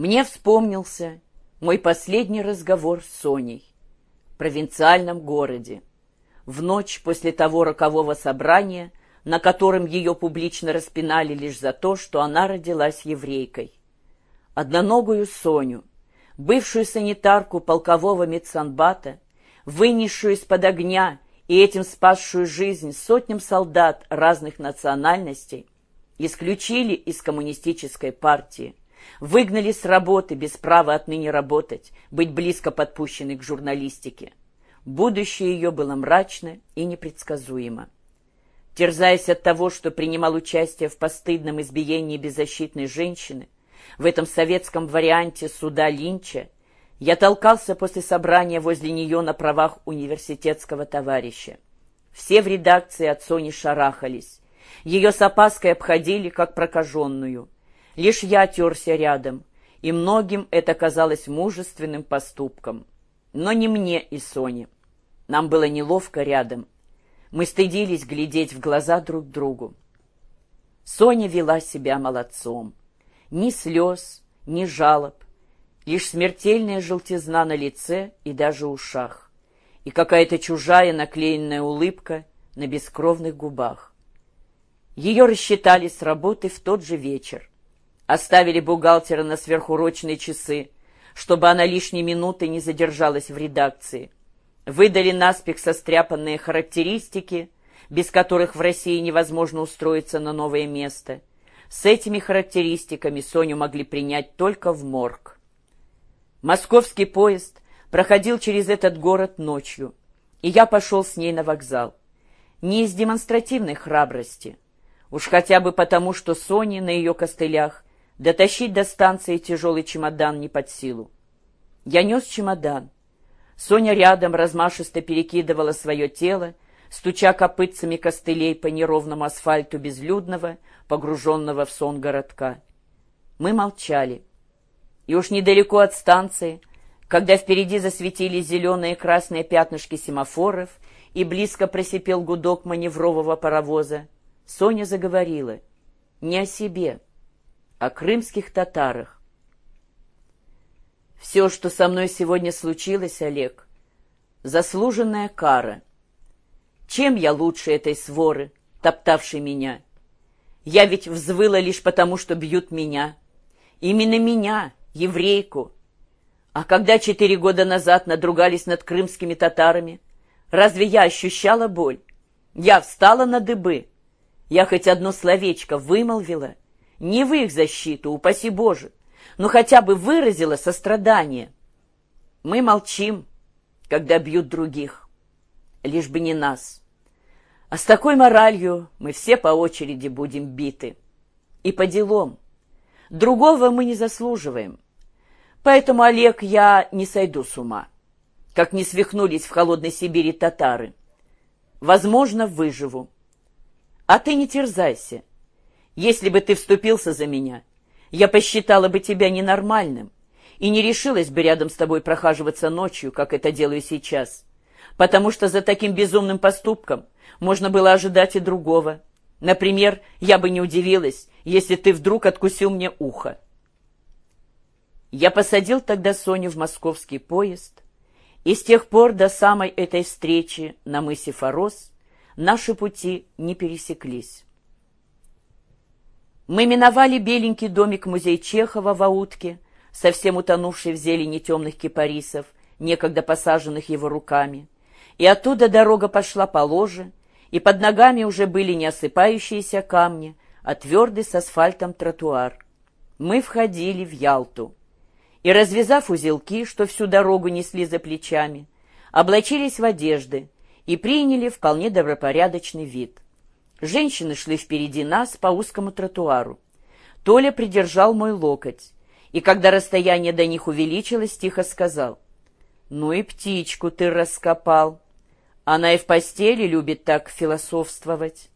Мне вспомнился мой последний разговор с Соней в провинциальном городе, в ночь после того рокового собрания, на котором ее публично распинали лишь за то, что она родилась еврейкой. Одноногую Соню, бывшую санитарку полкового медсанбата, вынесшую из-под огня и этим спасшую жизнь сотням солдат разных национальностей, исключили из коммунистической партии, выгнали с работы без права отныне работать, быть близко подпущенной к журналистике. Будущее ее было мрачно и непредсказуемо. Терзаясь от того, что принимал участие в постыдном избиении беззащитной женщины, в этом советском варианте суда Линча, я толкался после собрания возле нее на правах университетского товарища. Все в редакции от Сони шарахались. Ее с опаской обходили, как прокаженную. Лишь я терся рядом, и многим это казалось мужественным поступком. Но не мне и Соне. Нам было неловко рядом. Мы стыдились глядеть в глаза друг другу. Соня вела себя молодцом. Ни слез, ни жалоб, лишь смертельная желтизна на лице и даже ушах, и какая-то чужая наклеенная улыбка на бескровных губах. Ее рассчитали с работы в тот же вечер. Оставили бухгалтера на сверхурочные часы, чтобы она лишней минуты не задержалась в редакции. Выдали наспех состряпанные характеристики, без которых в России невозможно устроиться на новое место — с этими характеристиками Соню могли принять только в морг. Московский поезд проходил через этот город ночью, и я пошел с ней на вокзал. Не из демонстративной храбрости, уж хотя бы потому, что Соне на ее костылях дотащить до станции тяжелый чемодан не под силу. Я нес чемодан. Соня рядом размашисто перекидывала свое тело, стуча копытцами костылей по неровному асфальту безлюдного, погруженного в сон городка. Мы молчали. И уж недалеко от станции, когда впереди засветились зеленые и красные пятнышки семафоров и близко просипел гудок маневрового паровоза, Соня заговорила не о себе, о крымских татарах. «Все, что со мной сегодня случилось, Олег, заслуженная кара. Чем я лучше этой своры, топтавшей меня?» Я ведь взвыла лишь потому, что бьют меня. Именно меня, еврейку. А когда четыре года назад надругались над крымскими татарами, разве я ощущала боль? Я встала на дыбы. Я хоть одно словечко вымолвила. Не в их защиту, упаси Боже, но хотя бы выразила сострадание. Мы молчим, когда бьют других, лишь бы не нас. А с такой моралью мы все по очереди будем биты. И по делам. Другого мы не заслуживаем. Поэтому, Олег, я не сойду с ума, как не свихнулись в холодной Сибири татары. Возможно, выживу. А ты не терзайся. Если бы ты вступился за меня, я посчитала бы тебя ненормальным и не решилась бы рядом с тобой прохаживаться ночью, как это делаю сейчас, потому что за таким безумным поступком можно было ожидать и другого. Например, я бы не удивилась, если ты вдруг откусил мне ухо. Я посадил тогда Соню в московский поезд, и с тех пор до самой этой встречи на мысе Форос наши пути не пересеклись. Мы миновали беленький домик музей Чехова в Аутке, совсем утонувший в зелени темных кипарисов, некогда посаженных его руками, и оттуда дорога пошла по ложе, и под ногами уже были не осыпающиеся камни, а твердый с асфальтом тротуар. Мы входили в Ялту. И, развязав узелки, что всю дорогу несли за плечами, облачились в одежды и приняли вполне добропорядочный вид. Женщины шли впереди нас по узкому тротуару. Толя придержал мой локоть, и когда расстояние до них увеличилось, тихо сказал, «Ну и птичку ты раскопал». Она и в постели любит так философствовать.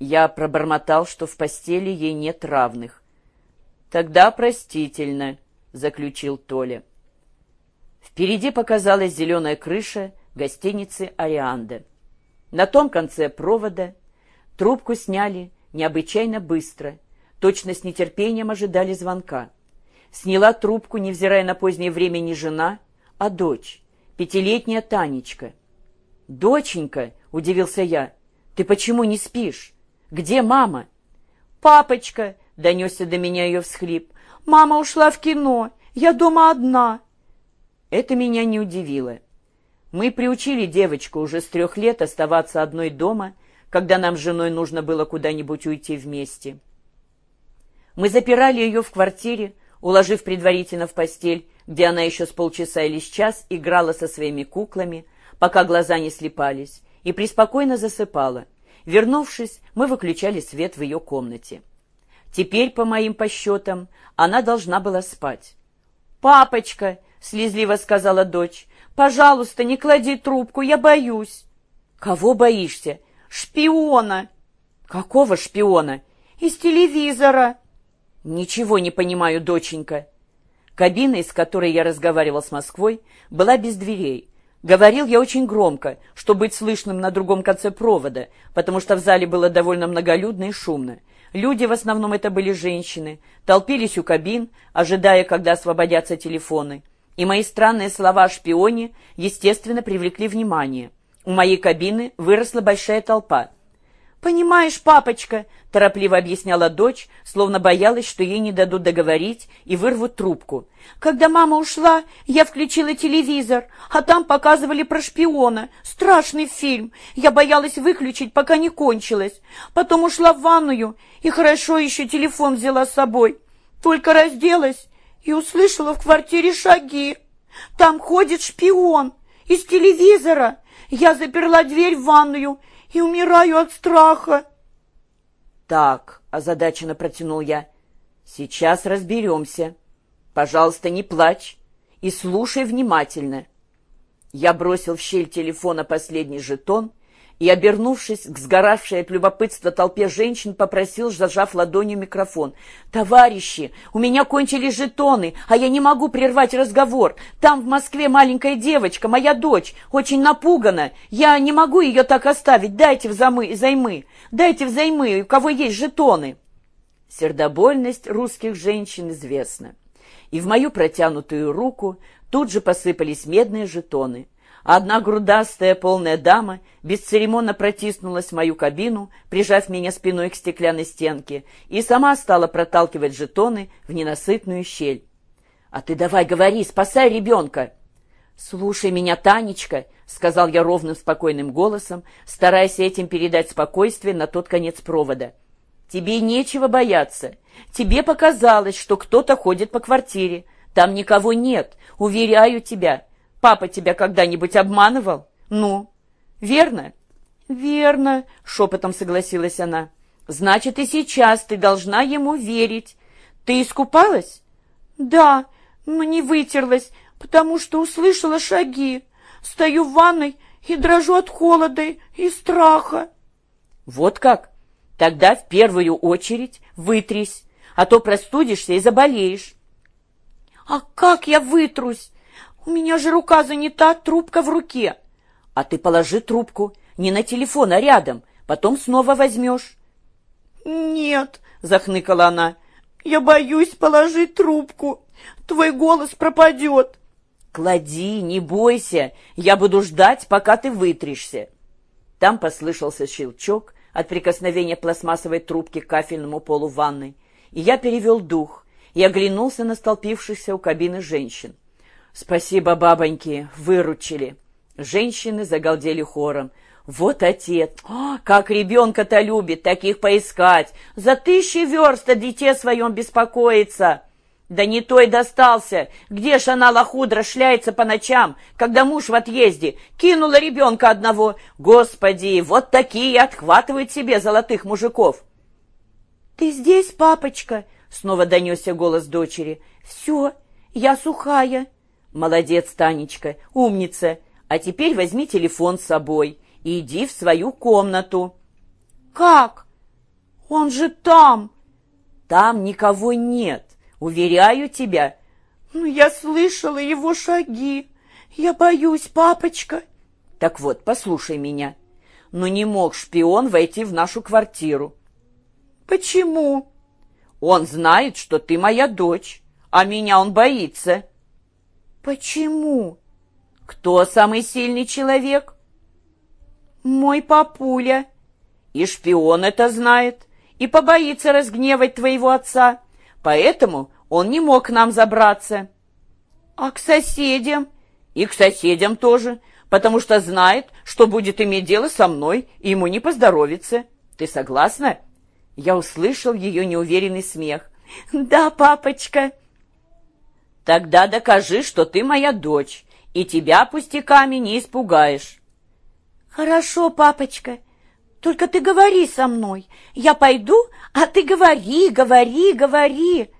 Я пробормотал, что в постели ей нет равных. Тогда простительно, заключил Толя. Впереди показалась зеленая крыша гостиницы «Арианда». На том конце провода трубку сняли необычайно быстро, точно с нетерпением ожидали звонка. Сняла трубку, невзирая на позднее время, не жена, а дочь, пятилетняя Танечка. «Доченька», — удивился я, — «ты почему не спишь? Где мама?» «Папочка», — донесся до меня ее всхлип, — «мама ушла в кино, я дома одна». Это меня не удивило. Мы приучили девочку уже с трех лет оставаться одной дома, когда нам с женой нужно было куда-нибудь уйти вместе. Мы запирали ее в квартире, уложив предварительно в постель, где она еще с полчаса или с час играла со своими куклами, пока глаза не слепались, и преспокойно засыпала. Вернувшись, мы выключали свет в ее комнате. Теперь, по моим посчетам, она должна была спать. «Папочка!» — слезливо сказала дочь. «Пожалуйста, не клади трубку, я боюсь». «Кого боишься?» «Шпиона». «Какого шпиона?» «Из телевизора». «Ничего не понимаю, доченька». Кабина, из которой я разговаривал с Москвой, была без дверей. Говорил я очень громко, чтобы быть слышным на другом конце провода, потому что в зале было довольно многолюдно и шумно. Люди, в основном это были женщины, толпились у кабин, ожидая, когда освободятся телефоны. И мои странные слова о шпионе, естественно, привлекли внимание. У моей кабины выросла большая толпа — «Понимаешь, папочка», — торопливо объясняла дочь, словно боялась, что ей не дадут договорить и вырвут трубку. «Когда мама ушла, я включила телевизор, а там показывали про шпиона. Страшный фильм. Я боялась выключить, пока не кончилось. Потом ушла в ванную и хорошо еще телефон взяла с собой. Только разделась и услышала в квартире шаги. Там ходит шпион из телевизора. Я заперла дверь в ванную и умираю от страха. Так, озадаченно протянул я. Сейчас разберемся. Пожалуйста, не плачь и слушай внимательно. Я бросил в щель телефона последний жетон и, обернувшись к сгоравшей от любопытства толпе женщин, попросил, зажав ладонью микрофон. «Товарищи, у меня кончились жетоны, а я не могу прервать разговор. Там в Москве маленькая девочка, моя дочь, очень напугана. Я не могу ее так оставить. Дайте взаймы, займы, дайте взаймы, у кого есть жетоны». Сердобольность русских женщин известна. И в мою протянутую руку тут же посыпались медные жетоны. Одна грудастая полная дама бесцеремонно протиснулась в мою кабину, прижав меня спиной к стеклянной стенке, и сама стала проталкивать жетоны в ненасытную щель. «А ты давай говори, спасай ребенка!» «Слушай меня, Танечка», — сказал я ровным спокойным голосом, стараясь этим передать спокойствие на тот конец провода. «Тебе нечего бояться. Тебе показалось, что кто-то ходит по квартире. Там никого нет, уверяю тебя. Папа тебя когда-нибудь обманывал? Ну, верно? Верно, шепотом согласилась она. Значит, и сейчас ты должна ему верить. Ты искупалась? Да, но не вытерлась, потому что услышала шаги. Стою в ванной и дрожу от холода и страха. Вот как? Тогда в первую очередь вытрись, а то простудишься и заболеешь. А как я вытрусь? «У меня же рука занята, трубка в руке». «А ты положи трубку, не на телефон, а рядом, потом снова возьмешь». «Нет», — захныкала она, — «я боюсь положить трубку. Твой голос пропадет». «Клади, не бойся, я буду ждать, пока ты вытришься». Там послышался щелчок от прикосновения пластмассовой трубки к кафельному полу ванной, и я перевел дух и оглянулся на столпившихся у кабины женщин. «Спасибо, бабоньки, выручили». Женщины загалдели хором. «Вот отец! О, как ребенка-то любит, таких поискать! За тысячи верст о дите своем беспокоится!» «Да не той достался! Где ж она, лохудра, шляется по ночам, когда муж в отъезде? Кинула ребенка одного! Господи, вот такие отхватывают себе золотых мужиков!» «Ты здесь, папочка?» — снова донесся голос дочери. «Все, я сухая!» «Молодец, Танечка, умница. А теперь возьми телефон с собой и иди в свою комнату». «Как? Он же там!» «Там никого нет, уверяю тебя». «Ну, я слышала его шаги. Я боюсь, папочка». «Так вот, послушай меня. Но не мог шпион войти в нашу квартиру». «Почему?» «Он знает, что ты моя дочь, а меня он боится». «Почему?» «Кто самый сильный человек?» «Мой папуля». «И шпион это знает, и побоится разгневать твоего отца, поэтому он не мог к нам забраться». «А к соседям?» «И к соседям тоже, потому что знает, что будет иметь дело со мной, и ему не поздоровится. Ты согласна?» Я услышал ее неуверенный смех. «Да, папочка». «Тогда докажи, что ты моя дочь, и тебя пустяками не испугаешь». «Хорошо, папочка. Только ты говори со мной. Я пойду, а ты говори, говори, говори».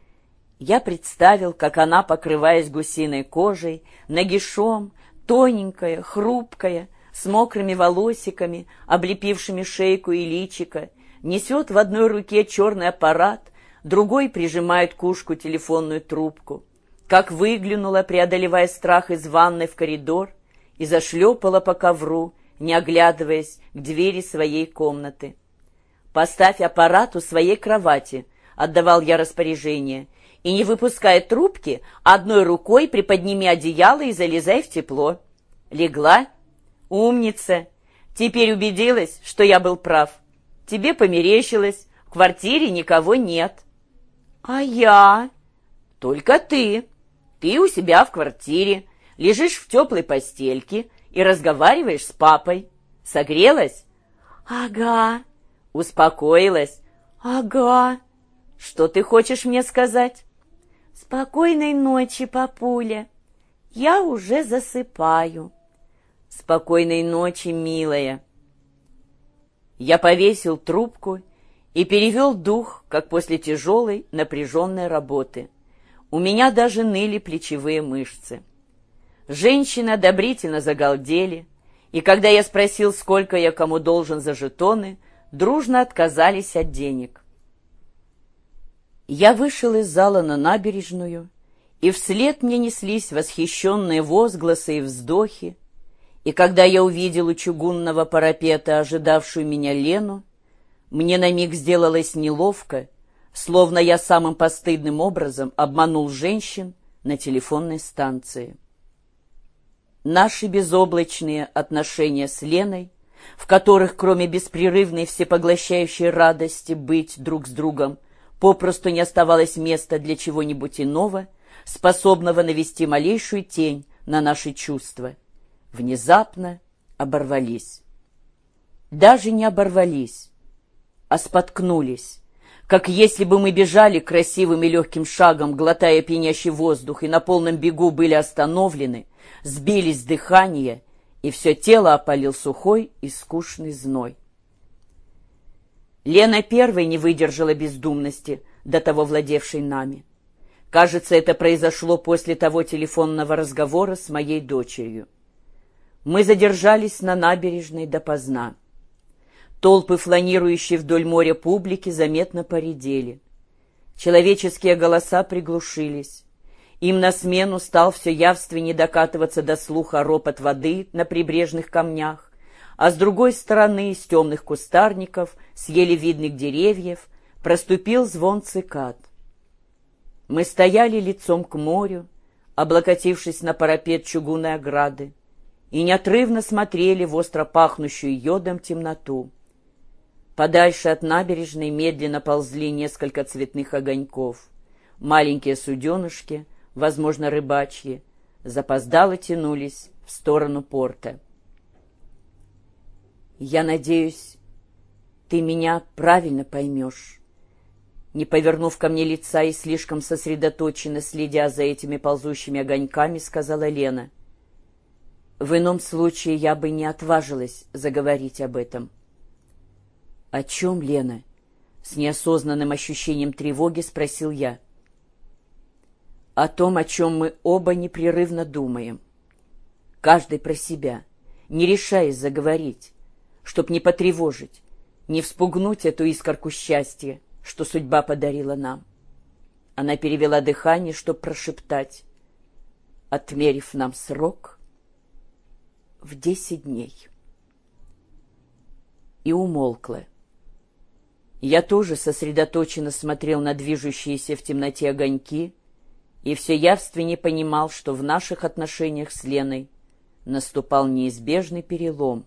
Я представил, как она, покрываясь гусиной кожей, нагишом, тоненькая, хрупкая, с мокрыми волосиками, облепившими шейку и личико, несет в одной руке черный аппарат, другой прижимает к ушку телефонную трубку. Как выглянула, преодолевая страх из ванной в коридор, и зашлепала по ковру, не оглядываясь к двери своей комнаты. «Поставь аппарат у своей кровати», — отдавал я распоряжение, «и, не выпуская трубки, одной рукой приподними одеяло и залезай в тепло». Легла? Умница! Теперь убедилась, что я был прав. Тебе померещилось, в квартире никого нет. А я? Только ты. Ты у себя в квартире, лежишь в теплой постельке и разговариваешь с папой. Согрелась? Ага. Успокоилась? Ага. Что ты хочешь мне сказать? Спокойной ночи, папуля. Я уже засыпаю. Спокойной ночи, милая. Я повесил трубку и перевел дух, как после тяжелой, напряженной работы. У меня даже ныли плечевые мышцы. Женщины одобрительно загалдели, и когда я спросил, сколько я кому должен за жетоны, дружно отказались от денег. Я вышел из зала на набережную, и вслед мне неслись восхищенные возгласы и вздохи, и когда я увидел у чугунного парапета ожидавшую меня Лену, мне на миг сделалось неловко, словно я самым постыдным образом обманул женщин на телефонной станции. Наши безоблачные отношения с Леной, в которых, кроме беспрерывной всепоглощающей радости быть друг с другом, попросту не оставалось места для чего-нибудь иного, способного навести малейшую тень на наши чувства — внезапно оборвались. Даже не оборвались, а споткнулись, как если бы мы бежали красивым и легким шагом, глотая пьянящий воздух, и на полном бегу были остановлены, сбились с дыхания, и все тело опалил сухой и скучный зной. Лена первой не выдержала бездумности, до того владевшей нами. Кажется, это произошло после того телефонного разговора с моей дочерью. Мы задержались на набережной допоздна. Толпы, фланирующие вдоль моря публики, заметно поредели. Человеческие голоса приглушились. Им на смену стал все явственнее докатываться до слуха ропот воды на прибрежных камнях, а с другой стороны, из темных кустарников, с еле видных деревьев, проступил звон цикад. Мы стояли лицом к морю, облокотившись на парапет чугунной ограды и неотрывно смотрели в остро пахнущую йодом темноту. Подальше от набережной медленно ползли несколько цветных огоньков. Маленькие суденышки, возможно, рыбачьи, запоздало тянулись в сторону порта. «Я надеюсь, ты меня правильно поймешь». Не повернув ко мне лица и слишком сосредоточенно следя за этими ползущими огоньками, сказала Лена — в ином случае я бы не отважилась заговорить об этом. — О чем, Лена? — с неосознанным ощущением тревоги спросил я. — О том, о чем мы оба непрерывно думаем. Каждый про себя, не решаясь заговорить, чтоб не потревожить, не вспугнуть эту искорку счастья, что судьба подарила нам. Она перевела дыхание, чтоб прошептать. Отмерив нам срок, в десять дней. И умолкла. Я тоже сосредоточенно смотрел на движущиеся в темноте огоньки и все явственнее понимал, что в наших отношениях с Леной наступал неизбежный перелом.